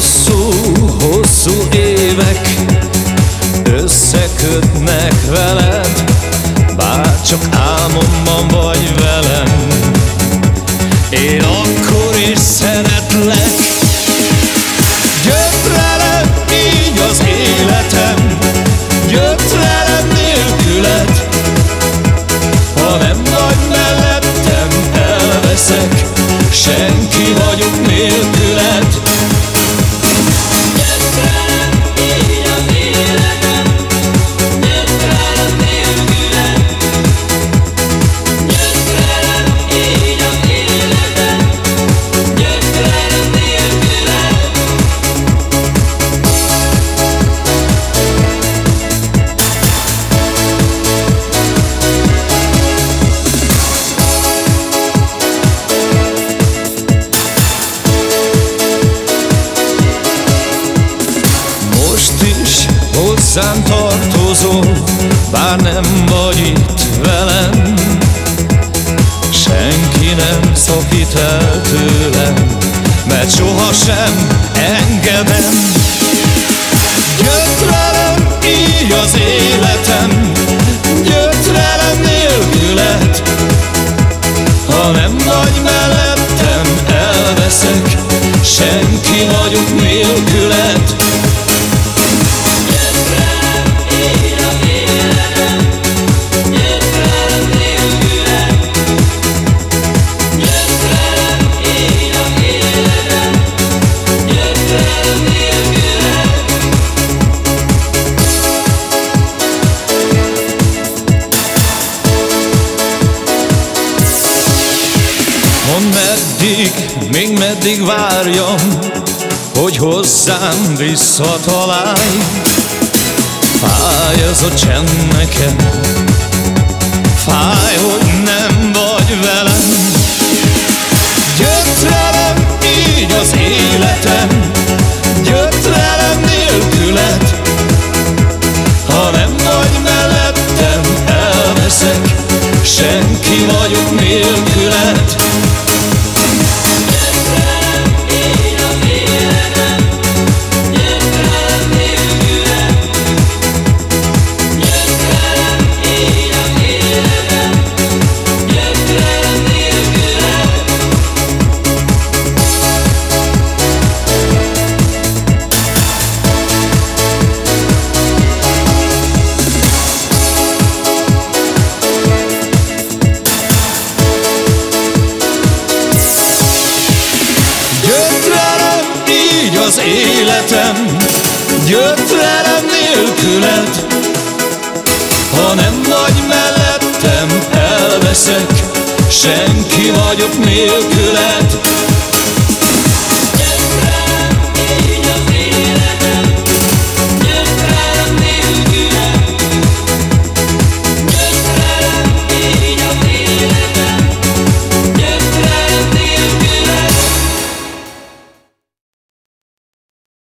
Hosszú, hosszú évek összekötnek veled Bár csak álmomban vagy velem. Én akkor is szeretlek Jött velem így az életem Jött velem nélküled Ha nem vagy mellettem elveszek Senki vagyok nélküled hozzám tartozol, bár nem vagy itt velem. Senki nem szakít el tőlem, mert sohasem engedem meddig, még meddig várjam Hogy hozzám visszatalálj Fáj ez a csend nekem Fáj, hogy nem vagy velem. Jött velem így az életem az életem Jött nélküled. Ha nem vagy mellettem, elveszek Senki vagyok nélküled